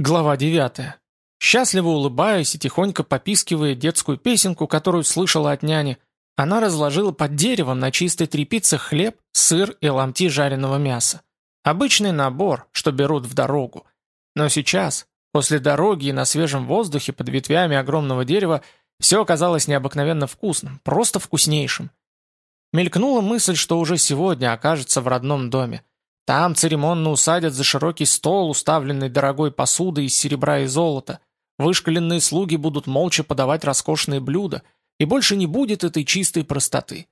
Глава 9. Счастливо улыбаясь и тихонько попискивая детскую песенку, которую слышала от няни, она разложила под деревом на чистой тряпице хлеб, сыр и ломти жареного мяса. Обычный набор, что берут в дорогу. Но сейчас, после дороги и на свежем воздухе под ветвями огромного дерева, все оказалось необыкновенно вкусным, просто вкуснейшим. Мелькнула мысль, что уже сегодня окажется в родном доме. Там церемонно усадят за широкий стол, уставленный дорогой посудой из серебра и золота. Вышкаленные слуги будут молча подавать роскошные блюда, и больше не будет этой чистой простоты.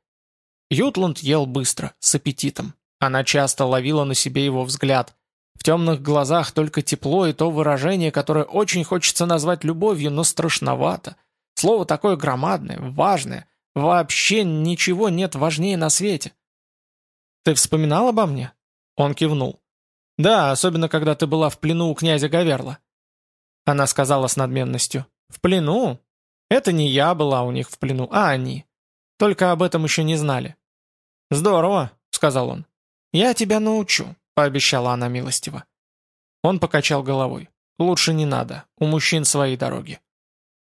Ютланд ел быстро, с аппетитом. Она часто ловила на себе его взгляд. В темных глазах только тепло и то выражение, которое очень хочется назвать любовью, но страшновато. Слово такое громадное, важное. Вообще ничего нет важнее на свете. «Ты вспоминал обо мне?» Он кивнул. «Да, особенно когда ты была в плену у князя Гаверла». Она сказала с надменностью. «В плену? Это не я была у них в плену, а они. Только об этом еще не знали». «Здорово», — сказал он. «Я тебя научу», — пообещала она милостиво. Он покачал головой. «Лучше не надо, у мужчин свои дороги».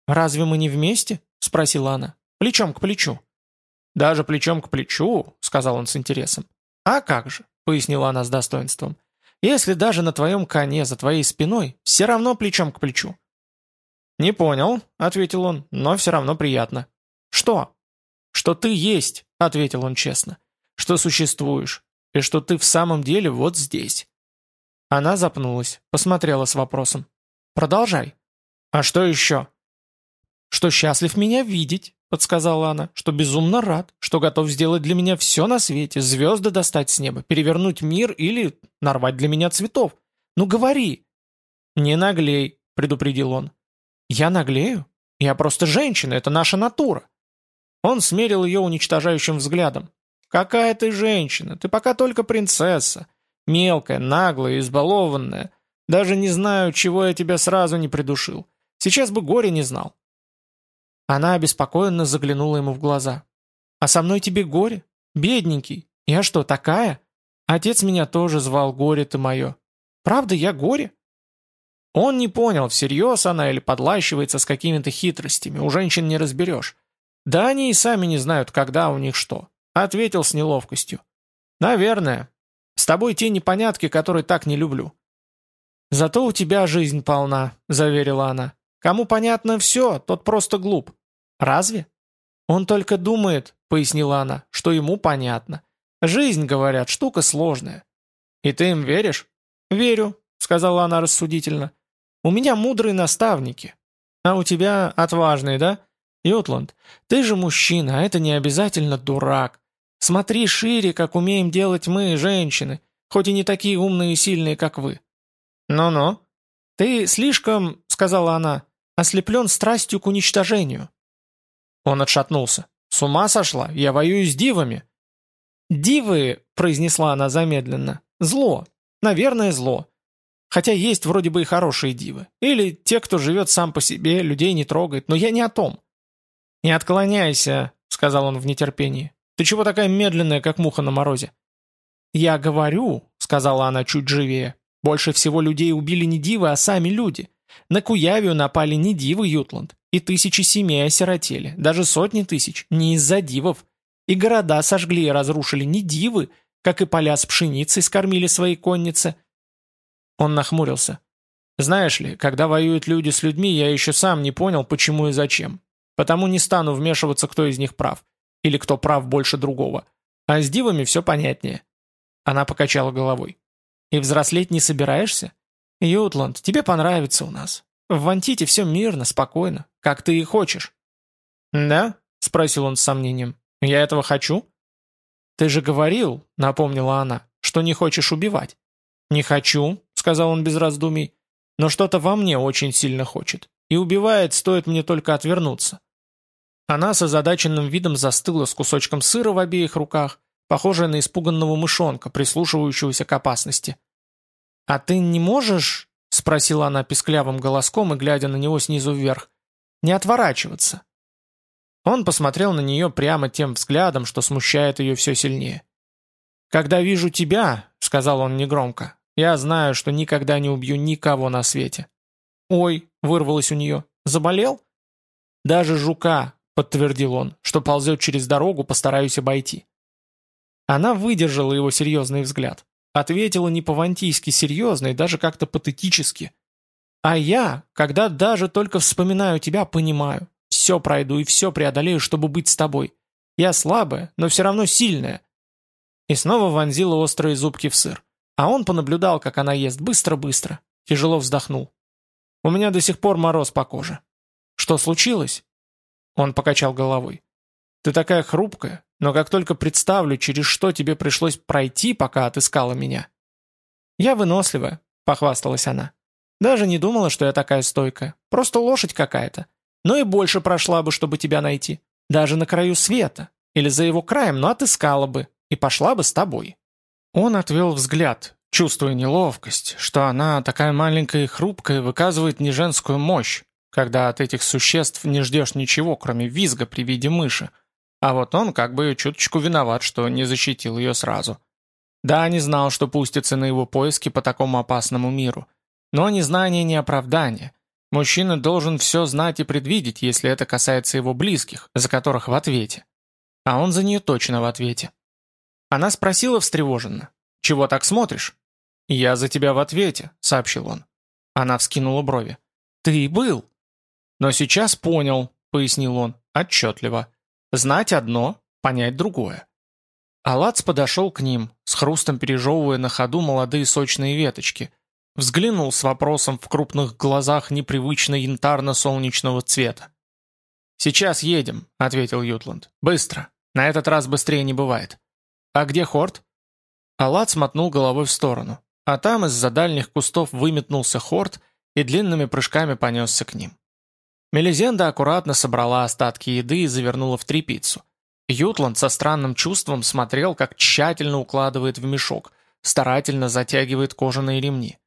«Разве мы не вместе?» — спросила она. «Плечом к плечу». «Даже плечом к плечу», — сказал он с интересом. «А как же? Пояснила она с достоинством. «Если даже на твоем коне за твоей спиной, все равно плечом к плечу». «Не понял», — ответил он, — «но все равно приятно». «Что?» «Что ты есть», — ответил он честно. «Что существуешь, и что ты в самом деле вот здесь». Она запнулась, посмотрела с вопросом. «Продолжай». «А что еще?» «Что счастлив меня видеть», — подсказала она, что безумно рад, что готов сделать для меня все на свете, звезды достать с неба, перевернуть мир или нарвать для меня цветов. Ну говори!» «Не наглей», — предупредил он. «Я наглею? Я просто женщина, это наша натура». Он смерил ее уничтожающим взглядом. «Какая ты женщина? Ты пока только принцесса. Мелкая, наглая, избалованная. Даже не знаю, чего я тебя сразу не придушил. Сейчас бы горе не знал. Она обеспокоенно заглянула ему в глаза. «А со мной тебе горе? Бедненький. Я что, такая? Отец меня тоже звал горе ты мое. Правда, я горе?» Он не понял, всерьез она или подлащивается с какими-то хитростями, у женщин не разберешь. Да они и сами не знают, когда у них что. Ответил с неловкостью. «Наверное. С тобой те непонятки, которые так не люблю». «Зато у тебя жизнь полна», — заверила она. «Кому понятно все, тот просто глуп. «Разве?» «Он только думает», — пояснила она, — «что ему понятно. Жизнь, говорят, штука сложная». «И ты им веришь?» «Верю», — сказала она рассудительно. «У меня мудрые наставники. А у тебя отважные, да? Ютланд, ты же мужчина, а это не обязательно дурак. Смотри шире, как умеем делать мы, женщины, хоть и не такие умные и сильные, как вы». «Ну-ну». «Ты слишком», — сказала она, — «ослеплен страстью к уничтожению. Он отшатнулся. «С ума сошла? Я воюю с дивами!» «Дивы», — произнесла она замедленно, — «зло. Наверное, зло. Хотя есть вроде бы и хорошие дивы. Или те, кто живет сам по себе, людей не трогает. Но я не о том». «Не отклоняйся», — сказал он в нетерпении. «Ты чего такая медленная, как муха на морозе?» «Я говорю», — сказала она чуть живее, — «больше всего людей убили не дивы, а сами люди. На Куявию напали не дивы, Ютланд. И тысячи семей осиротели, даже сотни тысяч, не из-за дивов. И города сожгли и разрушили не дивы, как и поля с пшеницей скормили свои конницы. Он нахмурился. Знаешь ли, когда воюют люди с людьми, я еще сам не понял, почему и зачем. Потому не стану вмешиваться, кто из них прав. Или кто прав больше другого. А с дивами все понятнее. Она покачала головой. И взрослеть не собираешься? Ютланд, тебе понравится у нас. В Вантите все мирно, спокойно, как ты и хочешь». «Да?» — спросил он с сомнением. «Я этого хочу?» «Ты же говорил», — напомнила она, — «что не хочешь убивать». «Не хочу», — сказал он без раздумий, — «но что-то во мне очень сильно хочет, и убивает, стоит мне только отвернуться». Она с озадаченным видом застыла с кусочком сыра в обеих руках, похожая на испуганного мышонка, прислушивающегося к опасности. «А ты не можешь — спросила она писклявым голоском и глядя на него снизу вверх. «Не отворачиваться». Он посмотрел на нее прямо тем взглядом, что смущает ее все сильнее. «Когда вижу тебя», — сказал он негромко, — «я знаю, что никогда не убью никого на свете. «Ой», — вырвалось у нее, — «заболел?» «Даже жука», — подтвердил он, — «что ползет через дорогу, постараюсь обойти». Она выдержала его серьезный взгляд. Ответила не по-вантийски серьезно и даже как-то патетически. «А я, когда даже только вспоминаю тебя, понимаю. Все пройду и все преодолею, чтобы быть с тобой. Я слабая, но все равно сильная». И снова вонзила острые зубки в сыр. А он понаблюдал, как она ест быстро-быстро. Тяжело вздохнул. «У меня до сих пор мороз по коже». «Что случилось?» Он покачал головой. «Ты такая хрупкая, но как только представлю, через что тебе пришлось пройти, пока отыскала меня». «Я выносливая», — похвасталась она. «Даже не думала, что я такая стойкая. Просто лошадь какая-то. Но и больше прошла бы, чтобы тебя найти. Даже на краю света. Или за его краем, но отыскала бы. И пошла бы с тобой». Он отвел взгляд, чувствуя неловкость, что она, такая маленькая и хрупкая, выказывает не женскую мощь, когда от этих существ не ждешь ничего, кроме визга при виде мыши. А вот он как бы чуточку виноват, что не защитил ее сразу. Да, не знал, что пустится на его поиски по такому опасному миру. Но незнание не оправдание. Мужчина должен все знать и предвидеть, если это касается его близких, за которых в ответе. А он за нее точно в ответе. Она спросила встревоженно. «Чего так смотришь?» «Я за тебя в ответе», — сообщил он. Она вскинула брови. «Ты был?» «Но сейчас понял», — пояснил он, отчетливо. «Знать одно, понять другое». Алац подошел к ним, с хрустом пережевывая на ходу молодые сочные веточки. Взглянул с вопросом в крупных глазах непривычно янтарно-солнечного цвета. «Сейчас едем», — ответил Ютланд. «Быстро. На этот раз быстрее не бывает». «А где Хорт?» Алац мотнул головой в сторону, а там из-за дальних кустов выметнулся Хорт и длинными прыжками понесся к ним. Мелизенда аккуратно собрала остатки еды и завернула в тряпицу. Ютланд со странным чувством смотрел, как тщательно укладывает в мешок, старательно затягивает кожаные ремни.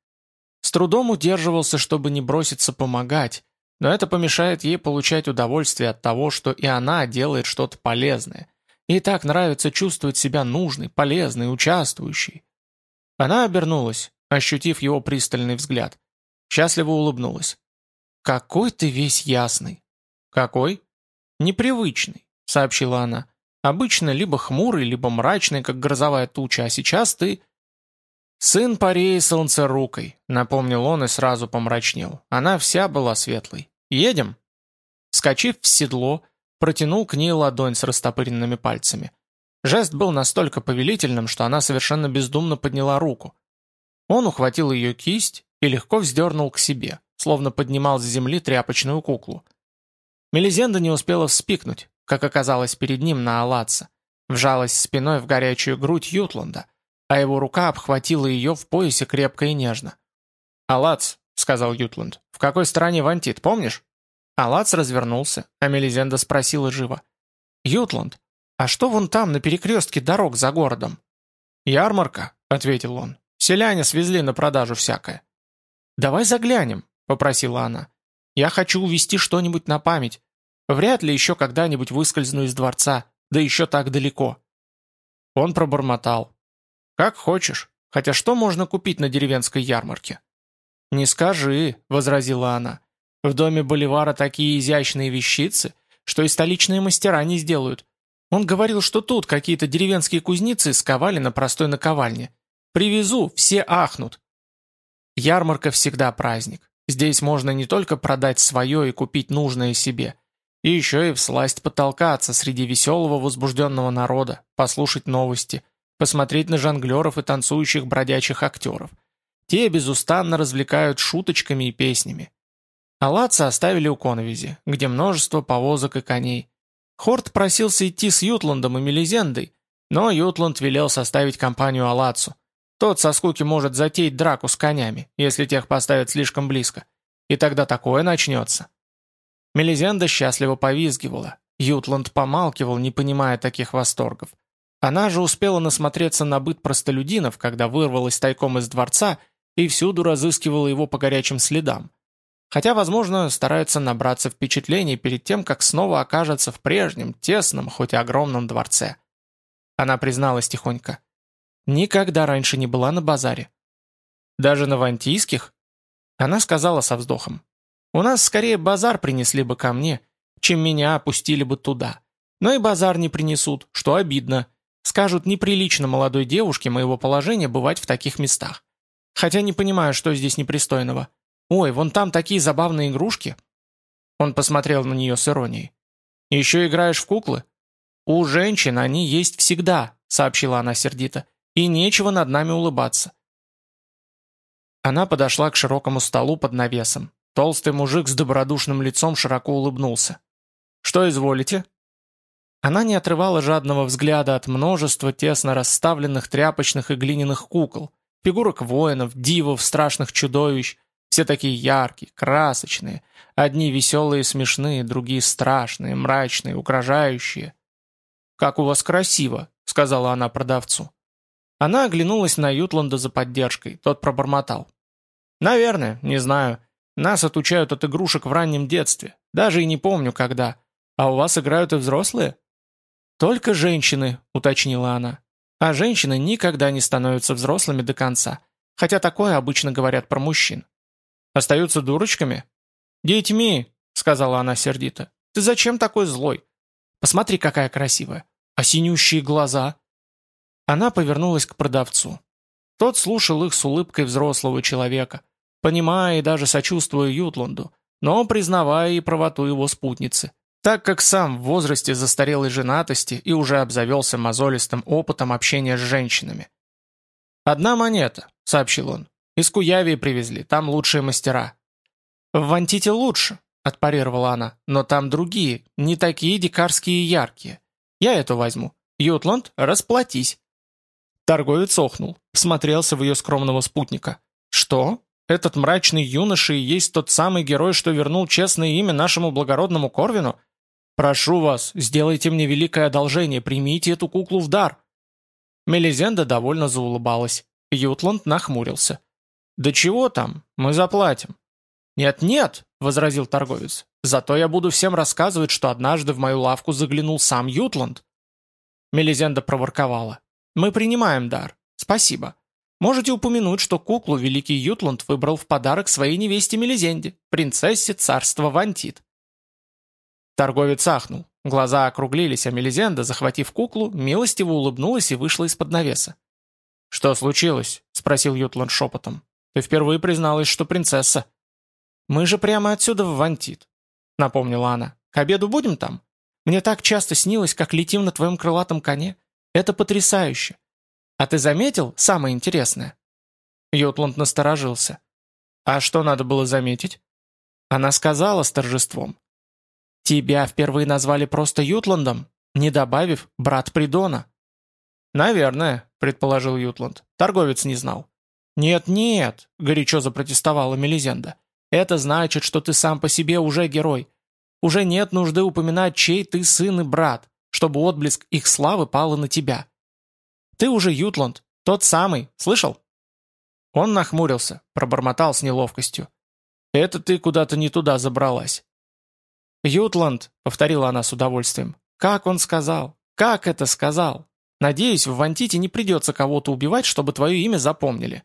С трудом удерживался, чтобы не броситься помогать, но это помешает ей получать удовольствие от того, что и она делает что-то полезное. Ей так нравится чувствовать себя нужной, полезной, участвующей. Она обернулась, ощутив его пристальный взгляд. Счастливо улыбнулась. «Какой ты весь ясный!» «Какой?» «Непривычный», — сообщила она. «Обычно либо хмурый, либо мрачный, как грозовая туча, а сейчас ты...» «Сын Пареи солнцерукой», — напомнил он и сразу помрачнел. Она вся была светлой. «Едем?» Скочив в седло, протянул к ней ладонь с растопыренными пальцами. Жест был настолько повелительным, что она совершенно бездумно подняла руку. Он ухватил ее кисть и легко вздернул к себе словно поднимал с земли тряпочную куклу. Мелизенда не успела вспикнуть, как оказалось перед ним на Алатса, вжалась спиной в горячую грудь Ютланда, а его рука обхватила ее в поясе крепко и нежно. «Алац», — сказал Ютланд, — «в какой стране Вантит, помнишь?» Алац развернулся, а Мелизенда спросила живо. «Ютланд, а что вон там, на перекрестке дорог за городом?» «Ярмарка», — ответил он. «Селяне свезли на продажу всякое». «Давай заглянем», — попросила она. «Я хочу увести что-нибудь на память. Вряд ли еще когда-нибудь выскользну из дворца, да еще так далеко». Он пробормотал. «Как хочешь. Хотя что можно купить на деревенской ярмарке?» «Не скажи», — возразила она. «В доме Боливара такие изящные вещицы, что и столичные мастера не сделают. Он говорил, что тут какие-то деревенские кузнецы сковали на простой наковальне. Привезу, все ахнут. Ярмарка всегда праздник. Здесь можно не только продать свое и купить нужное себе, и еще и всласть потолкаться среди веселого возбужденного народа, послушать новости, посмотреть на жонглеров и танцующих бродячих актеров. Те безустанно развлекают шуточками и песнями. Алаца оставили у Коновизи, где множество повозок и коней. Хорт просился идти с Ютландом и Мелизендой, но Ютланд велел составить компанию Алацу. Тот со скуки может затеять драку с конями, если тех поставят слишком близко. И тогда такое начнется. Мелизенда счастливо повизгивала. Ютланд помалкивал, не понимая таких восторгов. Она же успела насмотреться на быт простолюдинов, когда вырвалась тайком из дворца и всюду разыскивала его по горячим следам. Хотя, возможно, старается набраться впечатлений перед тем, как снова окажется в прежнем, тесном, хоть и огромном дворце. Она призналась тихонько. Никогда раньше не была на базаре. Даже на вантийских? Она сказала со вздохом. У нас скорее базар принесли бы ко мне, чем меня опустили бы туда. Но и базар не принесут, что обидно. Скажут, неприлично молодой девушке моего положения бывать в таких местах. Хотя не понимаю, что здесь непристойного. Ой, вон там такие забавные игрушки. Он посмотрел на нее с иронией. «Еще играешь в куклы?» «У женщин они есть всегда», — сообщила она сердито. «И нечего над нами улыбаться». Она подошла к широкому столу под навесом. Толстый мужик с добродушным лицом широко улыбнулся. «Что изволите?» Она не отрывала жадного взгляда от множества тесно расставленных тряпочных и глиняных кукол, фигурок воинов, дивов, страшных чудовищ, все такие яркие, красочные, одни веселые и смешные, другие страшные, мрачные, угрожающие. «Как у вас красиво», — сказала она продавцу. Она оглянулась на Ютланда за поддержкой, тот пробормотал. «Наверное, не знаю. Нас отучают от игрушек в раннем детстве, даже и не помню когда. А у вас играют и взрослые?» «Только женщины», — уточнила она. «А женщины никогда не становятся взрослыми до конца, хотя такое обычно говорят про мужчин. Остаются дурочками?» «Детьми», — сказала она сердито. «Ты зачем такой злой? Посмотри, какая красивая. А синющие глаза?» Она повернулась к продавцу. Тот слушал их с улыбкой взрослого человека, понимая и даже сочувствуя Ютланду, но признавая и правоту его спутницы, так как сам в возрасте застарелой женатости и уже обзавелся мозолистым опытом общения с женщинами. «Одна монета», — сообщил он. «Из Куявии привезли, там лучшие мастера». «В Вантите лучше», — отпарировала она, «но там другие, не такие дикарские и яркие. Я эту возьму. Ютланд, расплатись». Торговец охнул, всмотрелся в ее скромного спутника. «Что? Этот мрачный юноша и есть тот самый герой, что вернул честное имя нашему благородному Корвину? Прошу вас, сделайте мне великое одолжение, примите эту куклу в дар». Мелизенда довольно заулыбалась. Ютланд нахмурился. «Да чего там? Мы заплатим». «Нет-нет», — возразил торговец, «зато я буду всем рассказывать, что однажды в мою лавку заглянул сам Ютланд». Мелизенда проворковала. «Мы принимаем дар. Спасибо. Можете упомянуть, что куклу великий Ютланд выбрал в подарок своей невесте Мелизенде, принцессе царства Вантит». Торговец ахнул. Глаза округлились, а Мелизенда, захватив куклу, милостиво улыбнулась и вышла из-под навеса. «Что случилось?» — спросил Ютланд шепотом. «Ты впервые призналась, что принцесса». «Мы же прямо отсюда в Вантит», — напомнила она. «К обеду будем там? Мне так часто снилось, как летим на твоем крылатом коне. Это потрясающе. А ты заметил самое интересное?» Ютланд насторожился. «А что надо было заметить?» Она сказала с торжеством. «Тебя впервые назвали просто Ютландом, не добавив «брат Придона». «Наверное», — предположил Ютланд. Торговец не знал. «Нет-нет», — горячо запротестовала Мелизенда. «Это значит, что ты сам по себе уже герой. Уже нет нужды упоминать, чей ты сын и брат, чтобы отблеск их славы пал на тебя. Ты уже Ютланд, тот самый, слышал?» Он нахмурился, пробормотал с неловкостью. «Это ты куда-то не туда забралась». «Ютланд», — повторила она с удовольствием. «Как он сказал? Как это сказал? Надеюсь, в Вантите не придется кого-то убивать, чтобы твое имя запомнили».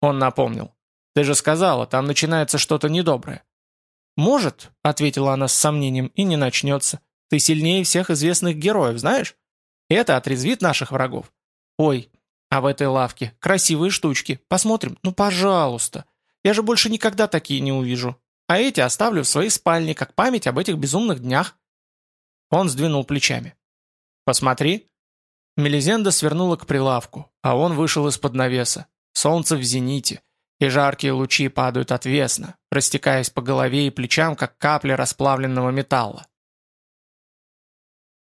Он напомнил. «Ты же сказала, там начинается что-то недоброе». «Может», — ответила она с сомнением, — «и не начнется. Ты сильнее всех известных героев, знаешь? Это отрезвит наших врагов. Ой, а в этой лавке красивые штучки. Посмотрим? Ну, пожалуйста. Я же больше никогда такие не увижу. А эти оставлю в своей спальне, как память об этих безумных днях». Он сдвинул плечами. «Посмотри». Мелизенда свернула к прилавку, а он вышел из-под навеса. Солнце в зените, и жаркие лучи падают отвесно, растекаясь по голове и плечам, как капли расплавленного металла.